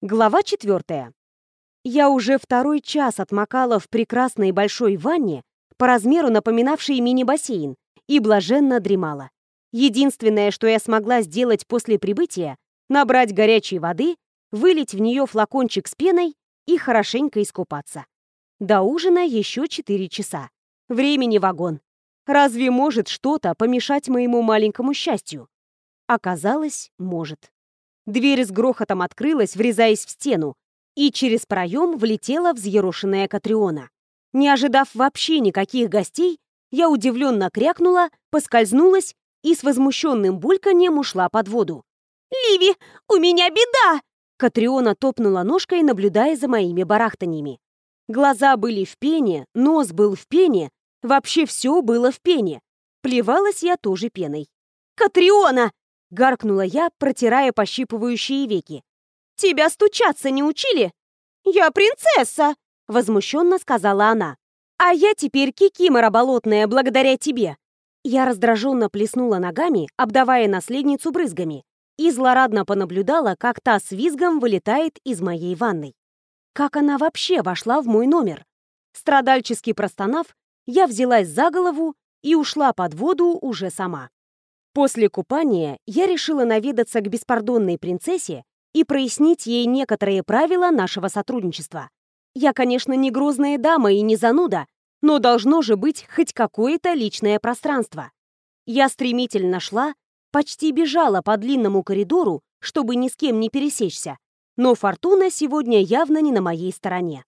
Глава четвертая. Я уже второй час отмокала в прекрасной большой ванне, по размеру напоминавшей мини-бассейн, и блаженно дремала. Единственное, что я смогла сделать после прибытия, набрать горячей воды, вылить в нее флакончик с пеной и хорошенько искупаться. До ужина еще четыре часа. Времени вагон. Разве может что-то помешать моему маленькому счастью? Оказалось, может. Дверь с грохотом открылась, врезаясь в стену, и через проем влетела взъерошенная Катриона. Не ожидав вообще никаких гостей, я удивленно крякнула, поскользнулась и с возмущенным бульканьем ушла под воду. «Ливи, у меня беда!» Катриона топнула ножкой, наблюдая за моими барахтаниями. Глаза были в пене, нос был в пене, вообще все было в пене. Плевалась я тоже пеной. «Катриона!» — гаркнула я, протирая пощипывающие веки. «Тебя стучаться не учили?» «Я принцесса!» — возмущенно сказала она. «А я теперь кикимора болотная благодаря тебе!» Я раздраженно плеснула ногами, обдавая наследницу брызгами, и злорадно понаблюдала, как та с визгом вылетает из моей ванной. Как она вообще вошла в мой номер? Страдальчески простонав, я взялась за голову и ушла под воду уже сама. После купания я решила наведаться к беспардонной принцессе и прояснить ей некоторые правила нашего сотрудничества. Я, конечно, не грозная дама и не зануда, но должно же быть хоть какое-то личное пространство. Я стремительно шла, почти бежала по длинному коридору, чтобы ни с кем не пересечься, но фортуна сегодня явно не на моей стороне.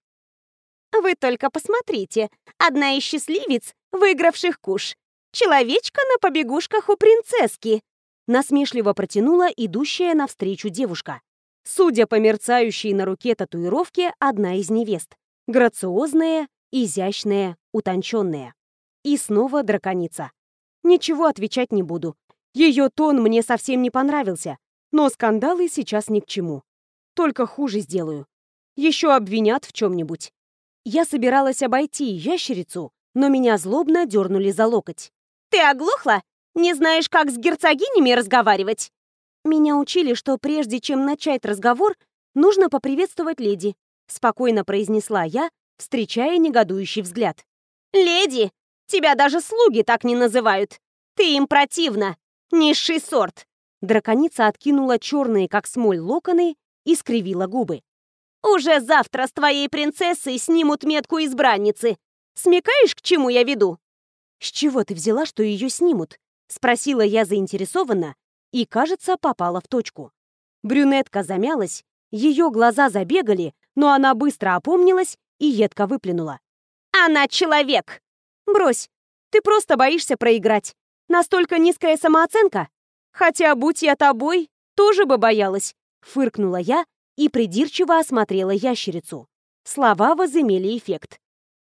«Вы только посмотрите, одна из счастливец, выигравших куш, Человечка на побегушках у принцесски!» Насмешливо протянула идущая навстречу девушка. Судя по мерцающей на руке татуировке, одна из невест. Грациозная, изящная, утонченная. И снова драконица. Ничего отвечать не буду. Ее тон мне совсем не понравился, но скандалы сейчас ни к чему. Только хуже сделаю. Еще обвинят в чем-нибудь. Я собиралась обойти ящерицу, но меня злобно дернули за локоть. Ты оглохла? Не знаешь, как с герцогинями разговаривать?» Меня учили, что прежде чем начать разговор, нужно поприветствовать леди, спокойно произнесла я, встречая негодующий взгляд. «Леди? Тебя даже слуги так не называют. Ты им противна. Низший сорт». Драконица откинула черные, как смоль, локоны и скривила губы. «Уже завтра с твоей принцессой снимут метку избранницы. Смекаешь, к чему я веду?» «С чего ты взяла, что ее снимут?» — спросила я заинтересованно и, кажется, попала в точку. Брюнетка замялась, ее глаза забегали, но она быстро опомнилась и едко выплюнула. «Она человек!» «Брось, ты просто боишься проиграть. Настолько низкая самооценка? Хотя, будь я тобой, тоже бы боялась», — фыркнула я и придирчиво осмотрела ящерицу. Слова возымели эффект.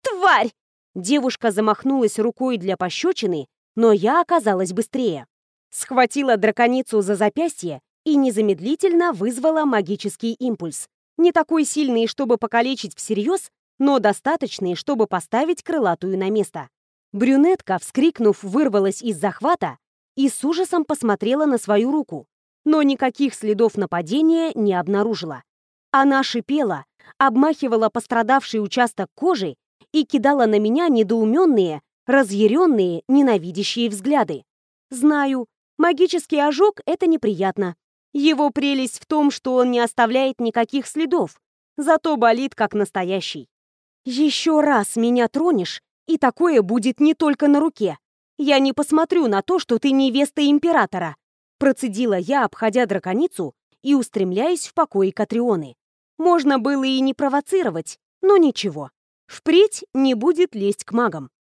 «Тварь!» Девушка замахнулась рукой для пощечины, но я оказалась быстрее. Схватила драконицу за запястье и незамедлительно вызвала магический импульс. Не такой сильный, чтобы покалечить всерьез, но достаточный, чтобы поставить крылатую на место. Брюнетка, вскрикнув, вырвалась из захвата и с ужасом посмотрела на свою руку, но никаких следов нападения не обнаружила. Она шипела, обмахивала пострадавший участок кожи и кидала на меня недоуменные, разъяренные, ненавидящие взгляды. Знаю, магический ожог — это неприятно. Его прелесть в том, что он не оставляет никаких следов, зато болит как настоящий. Еще раз меня тронешь, и такое будет не только на руке. Я не посмотрю на то, что ты невеста императора. Процедила я, обходя драконицу и устремляясь в покои Катрионы. Можно было и не провоцировать, но ничего. Впредь не будет лезть к магам.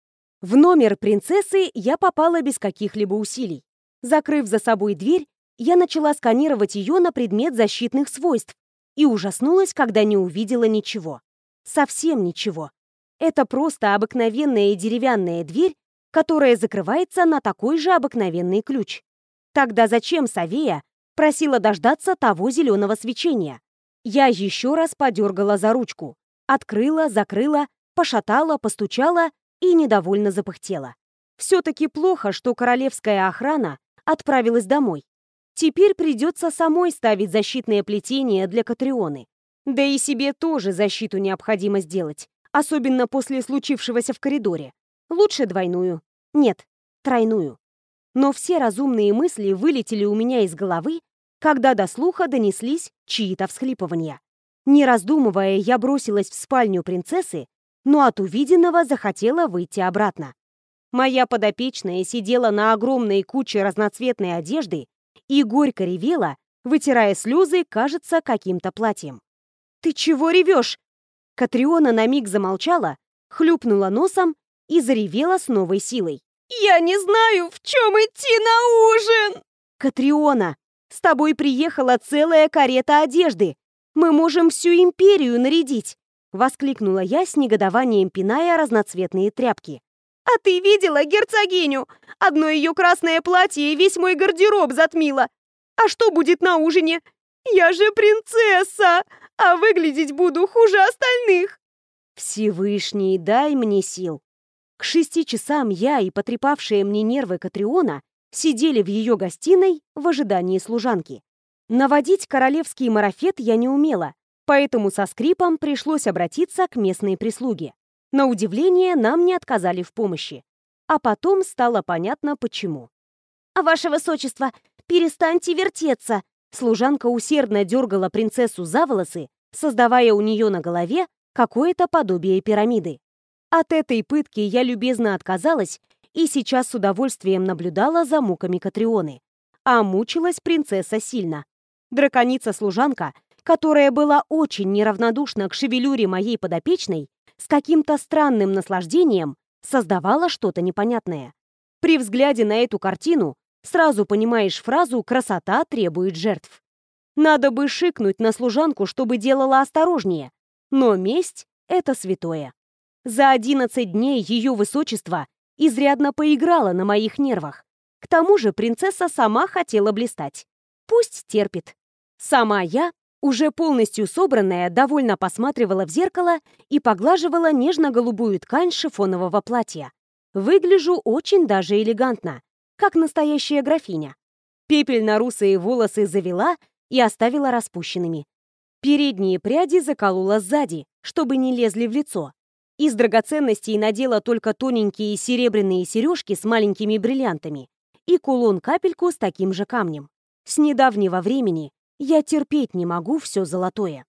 В номер принцессы я попала без каких-либо усилий. Закрыв за собой дверь, я начала сканировать ее на предмет защитных свойств и ужаснулась, когда не увидела ничего. Совсем ничего. Это просто обыкновенная деревянная дверь, которая закрывается на такой же обыкновенный ключ. Тогда зачем Савея просила дождаться того зеленого свечения? Я еще раз подергала за ручку. Открыла, закрыла, пошатала, постучала и недовольно запыхтела. Все-таки плохо, что королевская охрана отправилась домой. Теперь придется самой ставить защитное плетение для Катрионы. Да и себе тоже защиту необходимо сделать, особенно после случившегося в коридоре. Лучше двойную. Нет, тройную. Но все разумные мысли вылетели у меня из головы, когда до слуха донеслись чьи-то всхлипывания. Не раздумывая, я бросилась в спальню принцессы, но от увиденного захотела выйти обратно. Моя подопечная сидела на огромной куче разноцветной одежды и горько ревела, вытирая слезы, кажется, каким-то платьем. «Ты чего ревешь?» Катриона на миг замолчала, хлюпнула носом и заревела с новой силой. «Я не знаю, в чем идти на ужин!» «Катриона, с тобой приехала целая карета одежды. Мы можем всю империю нарядить!» Воскликнула я с негодованием, пиная разноцветные тряпки. «А ты видела герцогиню? Одно ее красное платье весь мой гардероб затмило. А что будет на ужине? Я же принцесса, а выглядеть буду хуже остальных!» «Всевышний, дай мне сил!» К шести часам я и потрепавшая мне нервы Катриона сидели в ее гостиной в ожидании служанки. Наводить королевский марафет я не умела, поэтому со скрипом пришлось обратиться к местной прислуге. На удивление, нам не отказали в помощи. А потом стало понятно, почему. «Ваше высочество, перестаньте вертеться!» Служанка усердно дергала принцессу за волосы, создавая у нее на голове какое-то подобие пирамиды. От этой пытки я любезно отказалась и сейчас с удовольствием наблюдала за муками Катрионы. А мучилась принцесса сильно. Драконица-служанка, которая была очень неравнодушна к шевелюре моей подопечной, с каким-то странным наслаждением создавала что-то непонятное. При взгляде на эту картину сразу понимаешь фразу «красота требует жертв». Надо бы шикнуть на служанку, чтобы делала осторожнее, но месть — это святое. За 11 дней ее высочество изрядно поиграло на моих нервах. К тому же принцесса сама хотела блистать. Пусть терпит. Сама я уже полностью собранная, довольно посматривала в зеркало и поглаживала нежно-голубую ткань шифонового платья. Выгляжу очень даже элегантно, как настоящая графиня. Пепельно-русые волосы завела и оставила распущенными. Передние пряди заколола сзади, чтобы не лезли в лицо. Из драгоценностей надела только тоненькие серебряные сережки с маленькими бриллиантами и кулон-капельку с таким же камнем. С недавнего времени я терпеть не могу все золотое.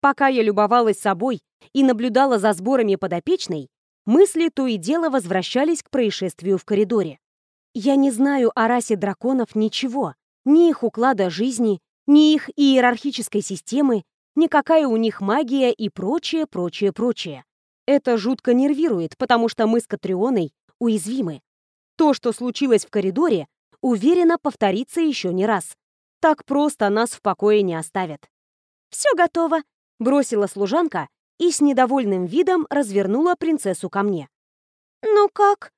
Пока я любовалась собой и наблюдала за сборами подопечной, мысли то и дело возвращались к происшествию в коридоре. Я не знаю о расе драконов ничего, ни их уклада жизни, ни их иерархической системы, ни какая у них магия и прочее, прочее, прочее. Это жутко нервирует, потому что мы с Катрионой уязвимы. То, что случилось в коридоре, уверенно повторится еще не раз. Так просто нас в покое не оставят. «Все готово», — бросила служанка и с недовольным видом развернула принцессу ко мне. «Ну как?»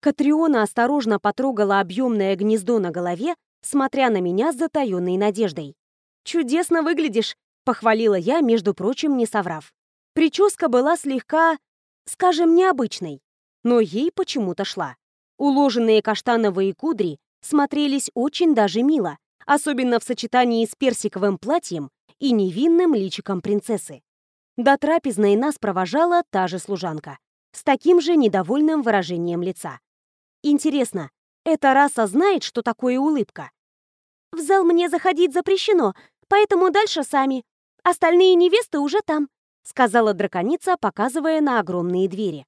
Катриона осторожно потрогала объемное гнездо на голове, смотря на меня с затаенной надеждой. «Чудесно выглядишь», — похвалила я, между прочим, не соврав. Прическа была слегка, скажем, необычной, но ей почему-то шла. Уложенные каштановые кудри смотрелись очень даже мило, особенно в сочетании с персиковым платьем и невинным личиком принцессы. До трапезной нас провожала та же служанка, с таким же недовольным выражением лица. Интересно, эта раса знает, что такое улыбка? В зал мне заходить запрещено, поэтому дальше сами. Остальные невесты уже там, сказала драконица, показывая на огромные двери.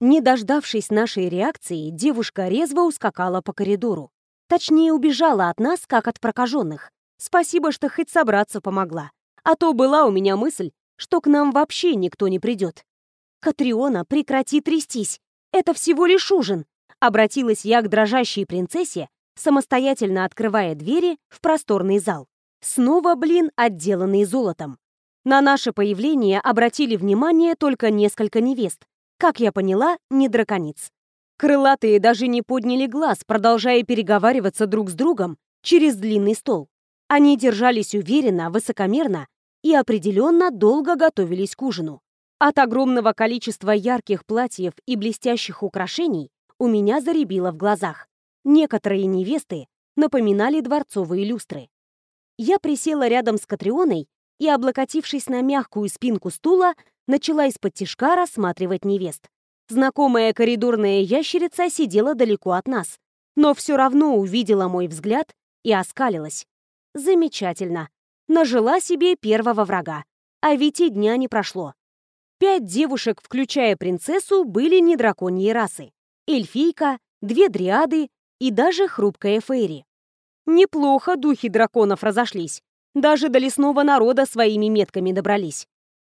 Не дождавшись нашей реакции, девушка резво ускакала по коридору. Точнее, убежала от нас, как от прокаженных. Спасибо, что хоть собраться помогла. А то была у меня мысль, что к нам вообще никто не придет. «Катриона, прекрати трястись! Это всего лишь ужин!» Обратилась я к дрожащей принцессе, самостоятельно открывая двери в просторный зал. Снова, блин, отделанный золотом. На наше появление обратили внимание только несколько невест. Как я поняла, не дракониц. Крылатые даже не подняли глаз, продолжая переговариваться друг с другом через длинный стол. Они держались уверенно, высокомерно и определенно долго готовились к ужину. От огромного количества ярких платьев и блестящих украшений у меня заребило в глазах. Некоторые невесты напоминали дворцовые люстры. Я присела рядом с Катрионой и, облокотившись на мягкую спинку стула, начала из-под тишка рассматривать невест. Знакомая коридорная ящерица сидела далеко от нас, но все равно увидела мой взгляд и оскалилась. Замечательно. Нажила себе первого врага. А ведь и дня не прошло. Пять девушек, включая принцессу, были не драконьей расы. Эльфийка, две дриады и даже хрупкая Фейри. Неплохо духи драконов разошлись. Даже до лесного народа своими метками добрались.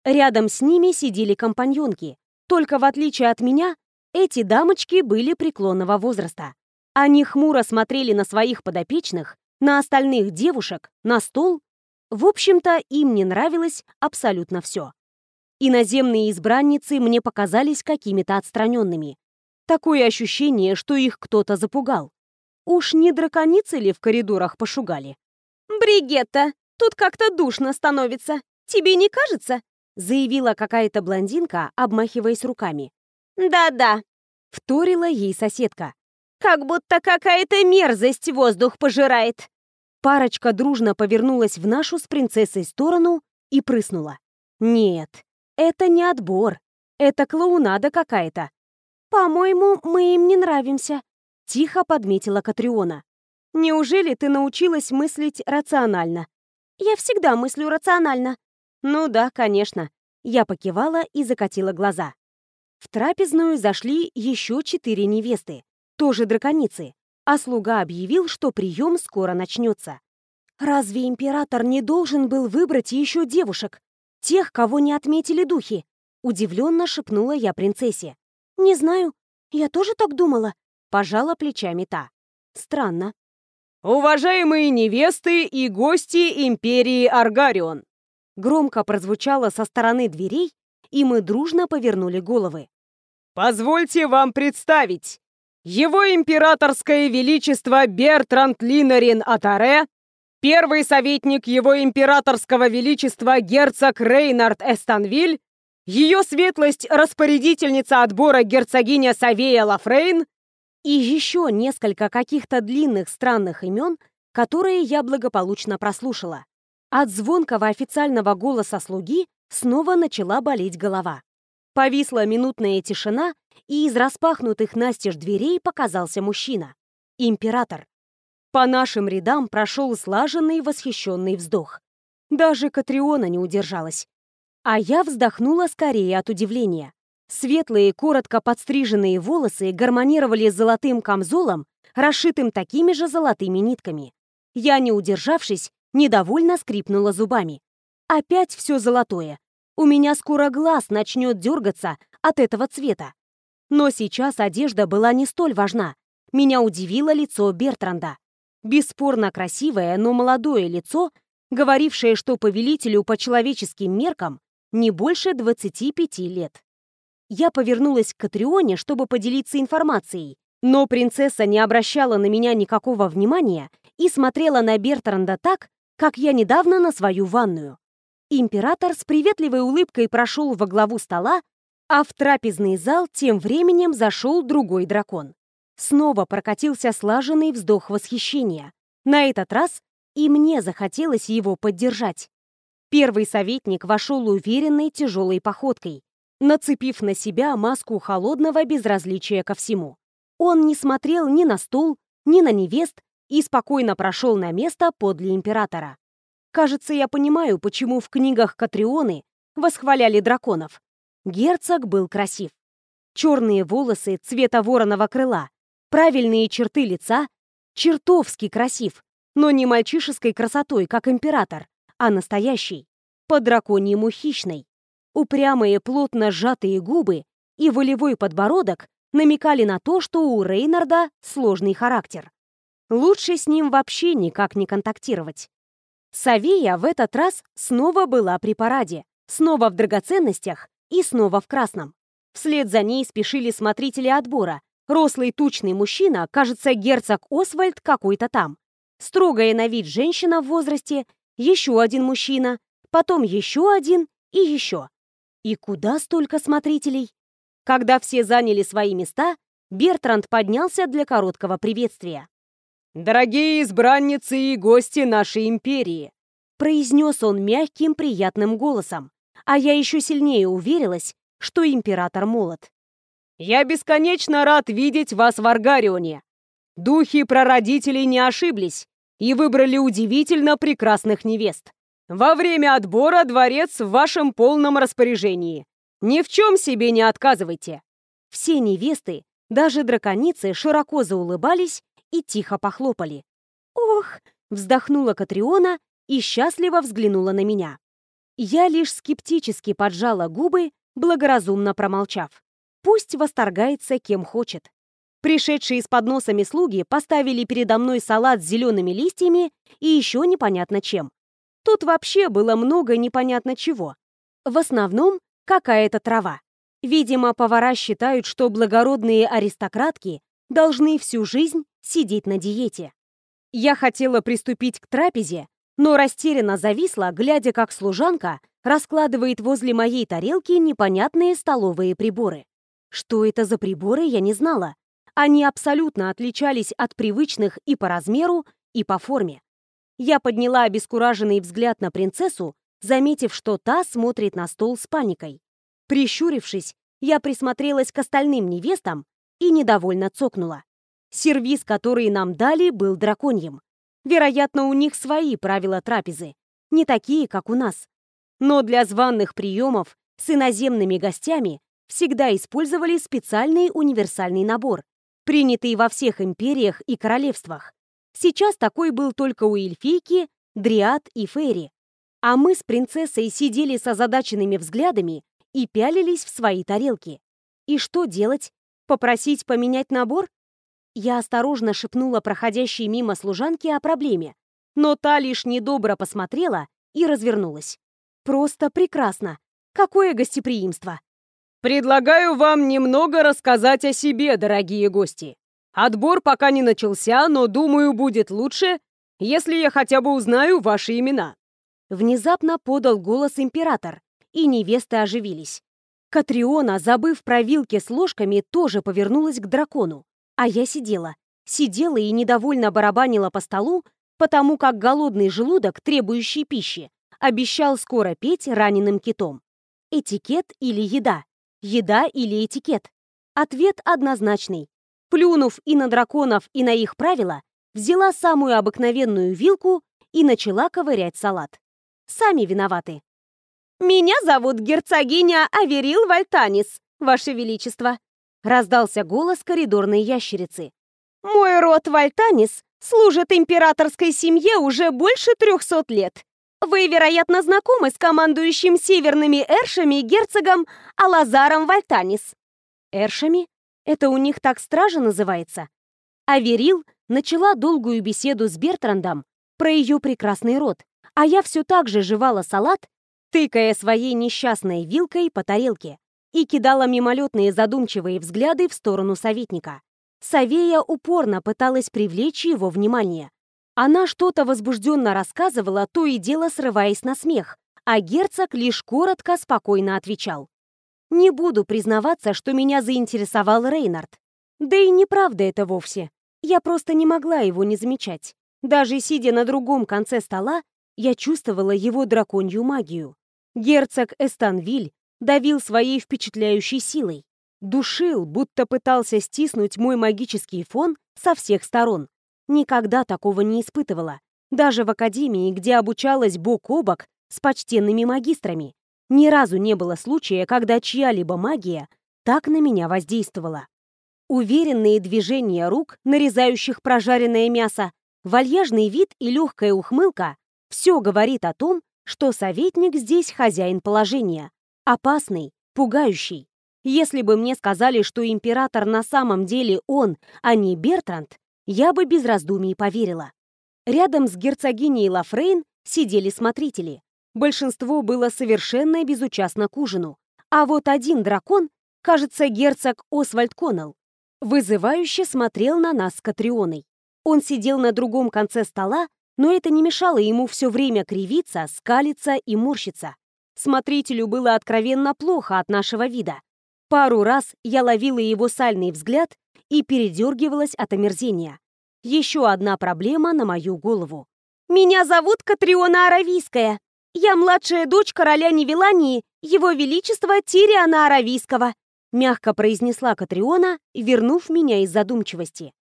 Рядом с ними сидели компаньонки. Только в отличие от меня, эти дамочки были преклонного возраста. Они хмуро смотрели на своих подопечных, на остальных девушек, на стол. В общем-то, им не нравилось абсолютно все. Иноземные избранницы мне показались какими-то отстраненными. Такое ощущение, что их кто-то запугал. Уж не драконицы ли в коридорах пошугали? «Бригетта, тут как-то душно становится. Тебе не кажется?» Заявила какая-то блондинка, обмахиваясь руками. «Да-да», — вторила ей соседка. «Как будто какая-то мерзость воздух пожирает». Парочка дружно повернулась в нашу с принцессой сторону и прыснула. «Нет, это не отбор. Это клоунада какая-то». «По-моему, мы им не нравимся», — тихо подметила Катриона. «Неужели ты научилась мыслить рационально?» «Я всегда мыслю рационально». «Ну да, конечно». Я покивала и закатила глаза. В трапезную зашли еще четыре невесты, тоже драконицы, а слуга объявил, что прием скоро начнется. Разве император не должен был выбрать еще девушек? Тех, кого не отметили духи? Удивленно шепнула я принцессе. «Не знаю. Я тоже так думала», Пожала плечами та. Странно. «Уважаемые невесты и гости империи Аргарион!» Громко прозвучало со стороны дверей, и мы дружно повернули головы. «Позвольте вам представить! Его императорское величество Бертранд Линарин Атаре, первый советник его императорского величества герцог Рейнард Эстанвиль, ее светлость распорядительница отбора герцогиня Савея Лафрейн и еще несколько каких-то длинных странных имен, которые я благополучно прослушала. От звонкого официального голоса слуги снова начала болеть голова. Повисла минутная тишина, и из распахнутых настежь дверей показался мужчина. Император. По нашим рядам прошел слаженный восхищенный вздох. Даже Катриона не удержалась. А я вздохнула скорее от удивления. Светлые, коротко подстриженные волосы гармонировали с золотым камзолом, расшитым такими же золотыми нитками. Я, не удержавшись, недовольно скрипнула зубами. Опять все золотое. У меня скоро глаз начнет дергаться от этого цвета. Но сейчас одежда была не столь важна. Меня удивило лицо Бертранда. Бесспорно красивое, но молодое лицо, говорившее, что повелителю по человеческим меркам не больше 25 лет. Я повернулась к Катрионе, чтобы поделиться информацией, но принцесса не обращала на меня никакого внимания и смотрела на Бертранда так, как я недавно на свою ванную. Император с приветливой улыбкой прошел во главу стола, а в трапезный зал тем временем зашел другой дракон. Снова прокатился слаженный вздох восхищения. На этот раз и мне захотелось его поддержать. Первый советник вошел уверенной тяжелой походкой, нацепив на себя маску холодного безразличия ко всему. Он не смотрел ни на стул, ни на невест и спокойно прошел на место подле императора. Кажется, я понимаю, почему в книгах Катрионы восхваляли драконов. Герцог был красив. Черные волосы цвета вороного крыла, правильные черты лица, чертовски красив, но не мальчишеской красотой, как император, а настоящий, по-драконьему хищной. Упрямые плотно сжатые губы и волевой подбородок намекали на то, что у Рейнарда сложный характер. Лучше с ним вообще никак не контактировать. Савия в этот раз снова была при параде, снова в драгоценностях и снова в красном. Вслед за ней спешили смотрители отбора. Рослый тучный мужчина, кажется, герцог Освальд какой-то там. Строгая на вид женщина в возрасте, еще один мужчина, потом еще один и еще. И куда столько смотрителей? Когда все заняли свои места, Бертранд поднялся для короткого приветствия. «Дорогие избранницы и гости нашей империи! произнес он мягким, приятным голосом, а я еще сильнее уверилась, что император молод. «Я бесконечно рад видеть вас в Аргарионе. Духи прародителей не ошиблись и выбрали удивительно прекрасных невест. Во время отбора дворец в вашем полном распоряжении. Ни в чем себе не отказывайте». Все невесты, даже драконицы, широко заулыбались и тихо похлопали. «Ох!» — вздохнула Катриона и счастливо взглянула на меня. Я лишь скептически поджала губы, благоразумно промолчав. Пусть восторгается кем хочет. Пришедшие с подносами слуги поставили передо мной салат с зелеными листьями и еще непонятно чем. Тут вообще было много непонятно чего. В основном какая-то трава. Видимо, повара считают, что благородные аристократки должны всю жизнь сидеть на диете. Я хотела приступить к трапезе, но растерянно зависла, глядя, как служанка раскладывает возле моей тарелки непонятные столовые приборы. Что это за приборы, я не знала. Они абсолютно отличались от привычных и по размеру, и по форме. Я подняла обескураженный взгляд на принцессу, заметив, что та смотрит на стол с паникой. Прищурившись, я присмотрелась к остальным невестам и недовольно цокнула. Сервиз, который нам дали, был драконьим. Вероятно, у них свои правила трапезы, не такие, как у нас. Но для званных приемов с иноземными гостями всегда использовали специальный универсальный набор, принятый во всех империях и королевствах. Сейчас такой был только у эльфийки, дриад и фейри. А мы с принцессой сидели с озадаченными взглядами и пялились в свои тарелки. И что делать? Попросить поменять набор? Я осторожно шепнула проходящей мимо служанке о проблеме, но та лишь недобро посмотрела и развернулась. Просто прекрасно. Какое гостеприимство. Предлагаю вам немного рассказать о себе, дорогие гости. Отбор пока не начался, но, думаю, будет лучше, если я хотя бы узнаю ваши имена. Внезапно подал голос император, и невесты оживились. Катриона, забыв про вилки с ложками, тоже повернулась к дракону. А я сидела. Сидела и недовольно барабанила по столу, потому как голодный желудок, требующий пищи, обещал скоро петь раненым китом. Этикет или еда? Еда или этикет? Ответ однозначный. Плюнув и на драконов, и на их правила, взяла самую обыкновенную вилку и начала ковырять салат. Сами виноваты. «Меня зовут герцогиня Аверил Вальтанис, Ваше Величество», раздался голос коридорной ящерицы. «Мой род Вальтанис служит императорской семье уже больше трехсот лет. Вы, вероятно, знакомы с командующим северными эршами герцогом Алазаром Вальтанис». «Эршами? Это у них так стража называется?» Аверил начала долгую беседу с Бертрандом про ее прекрасный род, а я все так же жевала салат, тыкая своей несчастной вилкой по тарелке и кидала мимолетные задумчивые взгляды в сторону советника. Савея упорно пыталась привлечь его внимание. Она что-то возбужденно рассказывала, то и дело срываясь на смех, а герцог лишь коротко, спокойно отвечал. «Не буду признаваться, что меня заинтересовал Рейнард. Да и неправда это вовсе. Я просто не могла его не замечать. Даже сидя на другом конце стола, я чувствовала его драконью магию. Герцог Эстанвиль давил своей впечатляющей силой. Душил, будто пытался стиснуть мой магический фон со всех сторон. Никогда такого не испытывала. Даже в академии, где обучалась бок о бок с почтенными магистрами. Ни разу не было случая, когда чья-либо магия так на меня воздействовала. Уверенные движения рук, нарезающих прожаренное мясо, вальяжный вид и легкая ухмылка — все говорит о том, что советник здесь хозяин положения, Опасный, пугающий. Если бы мне сказали, что император на самом деле он, а не Бертранд, я бы без раздумий поверила. Рядом с герцогиней Лафрейн сидели смотрители. Большинство было совершенно безучастно к ужину. А вот один дракон, кажется, герцог Освальд Коннелл, вызывающе смотрел на нас с Катрионой. Он сидел на другом конце стола, но это не мешало ему все время кривиться, скалиться и морщиться. Смотрителю было откровенно плохо от нашего вида. Пару раз я ловила его сальный взгляд и передергивалась от омерзения. Еще одна проблема на мою голову. Меня зовут Катриона Аравийская. Я младшая дочь короля Невелании, его величества Тириана Аравийского», мягко произнесла Катриона, вернув меня из задумчивости.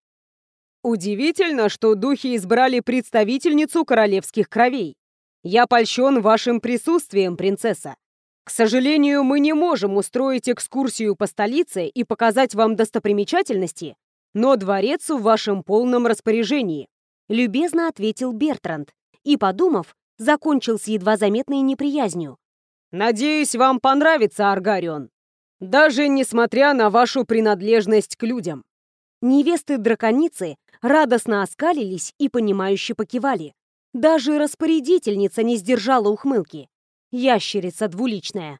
«Удивительно, что духи избрали представительницу королевских кровей. Я польщен вашим присутствием, принцесса. К сожалению, мы не можем устроить экскурсию по столице и показать вам достопримечательности, но дворец в вашем полном распоряжении», — любезно ответил Бертранд и, подумав, закончил с едва заметной неприязнью. «Надеюсь, вам понравится, Аргарион, даже несмотря на вашу принадлежность к людям». Невесты-драконицы радостно оскалились и понимающе покивали. Даже распорядительница не сдержала ухмылки. Ящерица двуличная.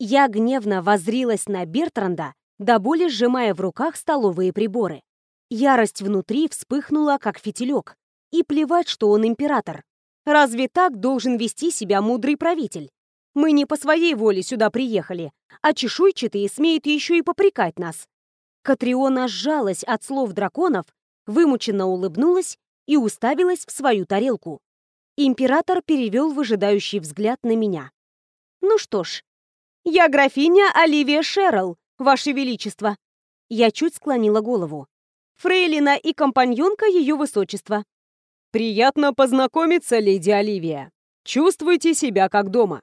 Я гневно воззрилась на Бертранда, до боли сжимая в руках столовые приборы. Ярость внутри вспыхнула, как фитилек. И плевать, что он император. Разве так должен вести себя мудрый правитель? Мы не по своей воле сюда приехали, а чешуйчатые смеют еще и попрекать нас. Катриона сжалась от слов драконов, вымученно улыбнулась и уставилась в свою тарелку. Император перевел выжидающий взгляд на меня. «Ну что ж, я графиня Оливия Шерл, Ваше Величество». Я чуть склонила голову. «Фрейлина и компаньонка Ее Высочества». «Приятно познакомиться, леди Оливия. Чувствуйте себя как дома».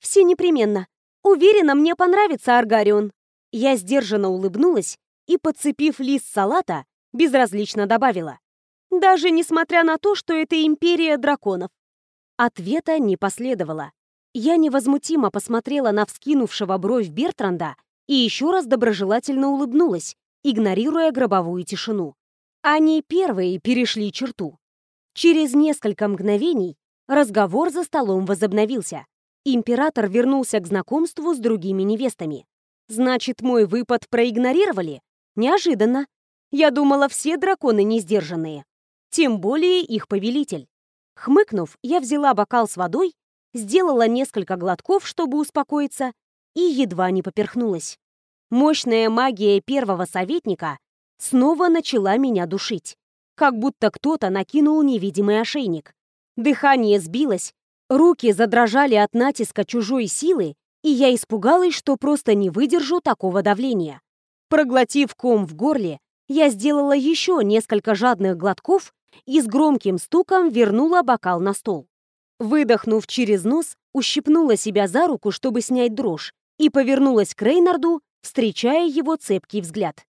«Все непременно. Уверена, мне понравится Аргарион». Я сдержанно улыбнулась и, подцепив лист салата, безразлично добавила. Даже несмотря на то, что это империя драконов. Ответа не последовало. Я невозмутимо посмотрела на вскинувшего бровь Бертранда и еще раз доброжелательно улыбнулась, игнорируя гробовую тишину. Они первые перешли черту. Через несколько мгновений разговор за столом возобновился. Император вернулся к знакомству с другими невестами. Значит, мой выпад проигнорировали? Неожиданно. Я думала, все драконы не сдержанные тем более их повелитель. Хмыкнув, я взяла бокал с водой, сделала несколько глотков, чтобы успокоиться, и едва не поперхнулась. Мощная магия первого советника снова начала меня душить, как будто кто-то накинул невидимый ошейник. Дыхание сбилось, руки задрожали от натиска чужой силы, и я испугалась, что просто не выдержу такого давления. Проглотив ком в горле, я сделала еще несколько жадных глотков и с громким стуком вернула бокал на стол. Выдохнув через нос, ущипнула себя за руку, чтобы снять дрожь, и повернулась к Рейнарду, встречая его цепкий взгляд.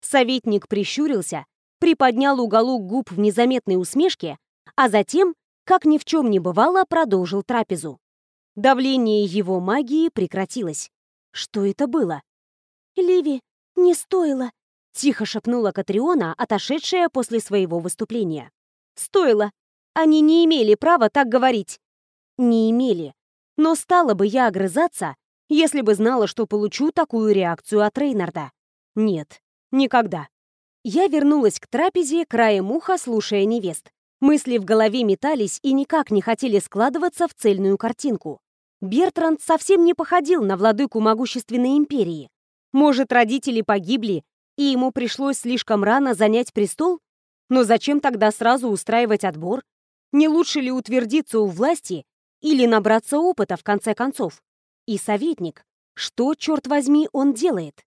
Советник прищурился, приподнял уголок губ в незаметной усмешке, а затем, как ни в чем не бывало, продолжил трапезу. Давление его магии прекратилось. Что это было? «Ливи, не стоило!» — тихо шепнула Катриона, отошедшая после своего выступления. Стоило. Они не имели права так говорить. Не имели. Но стала бы я огрызаться, если бы знала, что получу такую реакцию от Рейнарда. Нет, никогда. Я вернулась к трапезе, краем уха слушая невест. Мысли в голове метались и никак не хотели складываться в цельную картинку. Бертранд совсем не походил на владыку могущественной империи. Может, родители погибли, и ему пришлось слишком рано занять престол? Но зачем тогда сразу устраивать отбор? Не лучше ли утвердиться у власти или набраться опыта в конце концов? И советник, что, черт возьми, он делает?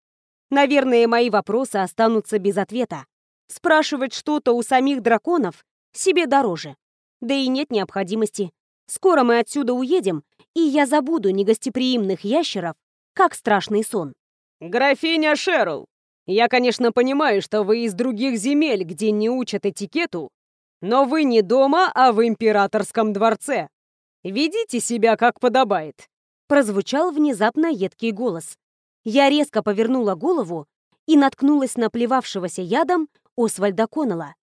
Наверное, мои вопросы останутся без ответа. Спрашивать что-то у самих драконов себе дороже. Да и нет необходимости. Скоро мы отсюда уедем, и я забуду негостеприимных ящеров, как страшный сон. «Графиня Шерл, я, конечно, понимаю, что вы из других земель, где не учат этикету, но вы не дома, а в императорском дворце. Ведите себя, как подобает», — прозвучал внезапно едкий голос. Я резко повернула голову и наткнулась на плевавшегося ядом Освальда Коннелла.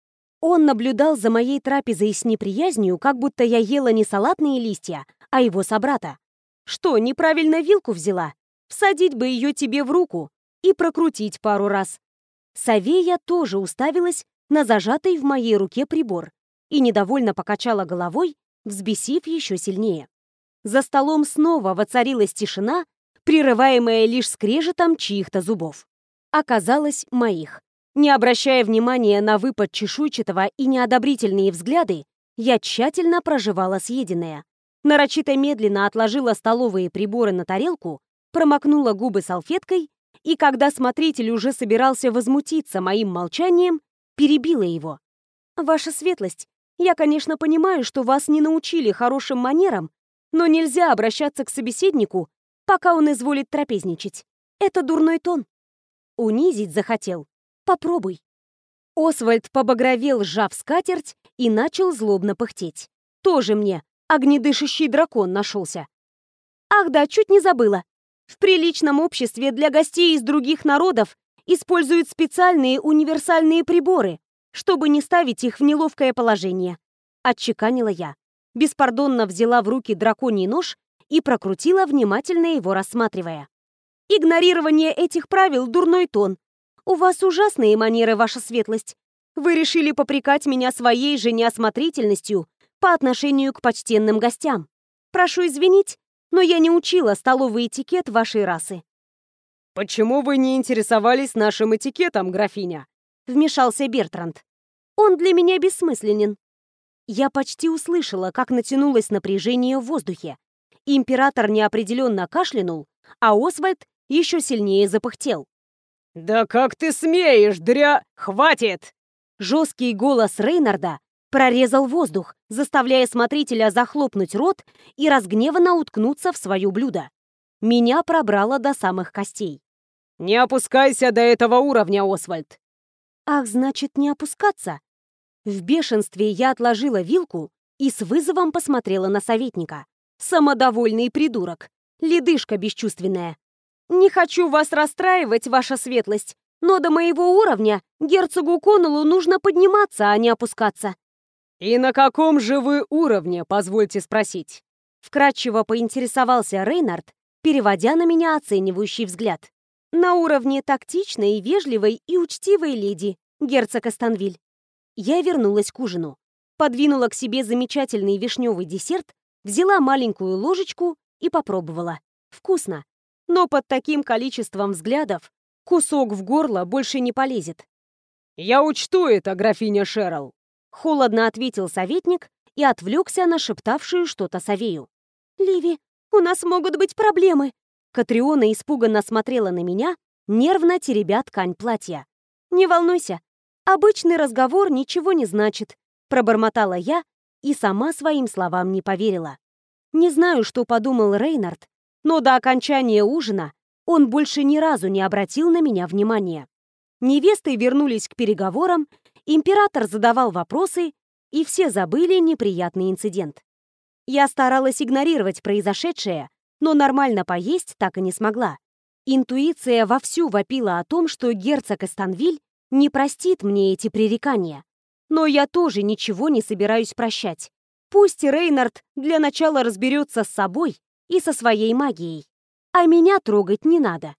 Он наблюдал за моей трапезой с неприязнью, как будто я ела не салатные листья, а его собрата. Что, неправильно вилку взяла? Всадить бы ее тебе в руку, и прокрутить пару раз. Савея тоже уставилась на зажатый в моей руке прибор и недовольно покачала головой, взбесив еще сильнее. За столом снова воцарилась тишина, прерываемая лишь скрежетом чьих-то зубов. Оказалось, моих. Не обращая внимания на выпад чешуйчатого и неодобрительные взгляды, Я тщательно проживала съеденное. Нарочито медленно отложила столовые приборы на тарелку, промокнула губы салфеткой и, когда смотритель уже собирался возмутиться моим молчанием, перебила его. «Ваша светлость, я, конечно, понимаю, что вас не научили хорошим манерам, но нельзя обращаться к собеседнику, пока он изволит трапезничать. Это дурной тон. Унизить захотел. Попробуй. Освальд побагровел, сжав скатерть, и начал злобно пыхтеть. Тоже мне огнедышащий дракон нашелся. Ах да, чуть не забыла. В приличном обществе для гостей из других народов используют специальные универсальные приборы, чтобы не ставить их в неловкое положение. Отчеканила я. Беспардонно взяла в руки драконий нож и прокрутила, внимательно его рассматривая. Игнорирование этих правил — дурной тон. У вас ужасные манеры, ваша светлость. Вы решили попрекать меня своей же неосмотрительностью по отношению к почтенным гостям. Прошу извинить, но я не учила столовый этикет вашей расы. «Почему вы не интересовались нашим этикетом, графиня?» Вмешался Бертранд. «Он для меня бессмысленен». Я почти услышала, как натянулось напряжение в воздухе. Император неопределенно кашлянул, а Освальд еще сильнее запыхтел. «Да как ты смеешь, дря... Хватит!» Жесткий голос Рейнарда прорезал воздух, заставляя смотрителя захлопнуть рот и разгневанно уткнуться в свое блюдо. Меня пробрало до самых костей. «Не опускайся до этого уровня, Освальд!» «Ах, значит, не опускаться?» В бешенстве я отложила вилку и с вызовом посмотрела на советника. Самодовольный придурок. Ледышка бесчувственная. «Не хочу вас расстраивать, ваша светлость, но до моего уровня герцогу Коннеллу нужно подниматься, а не опускаться». «И на каком же вы уровне, позвольте спросить?» Вкратчиво поинтересовался Рейнард, переводя на меня оценивающий взгляд. «На уровне тактичной, вежливой и учтивой леди, герцог Астанвиль». Я вернулась к ужину, подвинула к себе замечательный вишневый десерт, взяла маленькую ложечку и попробовала. Вкусно. Но под таким количеством взглядов кусок в горло больше не полезет. «Я учту это, графиня Шерл», — холодно ответил советник и отвлекся на шептавшую что-то Савею. «Ливи, у нас могут быть проблемы!» Катриона испуганно смотрела на меня, нервно теребя ткань платья. «Не волнуйся, обычный разговор ничего не значит», пробормотала я и сама своим словам не поверила. Не знаю, что подумал Рейнард, но до окончания ужина он больше ни разу не обратил на меня внимания. Невесты вернулись к переговорам, император задавал вопросы, и все забыли неприятный инцидент. Я старалась игнорировать произошедшее, но нормально поесть так и не смогла. Интуиция вовсю вопила о том, что герцог Эстанвиль не простит мне эти пререкания. Но я тоже ничего не собираюсь прощать. Пусть Рейнард для начала разберется с собой и со своей магией. А меня трогать не надо.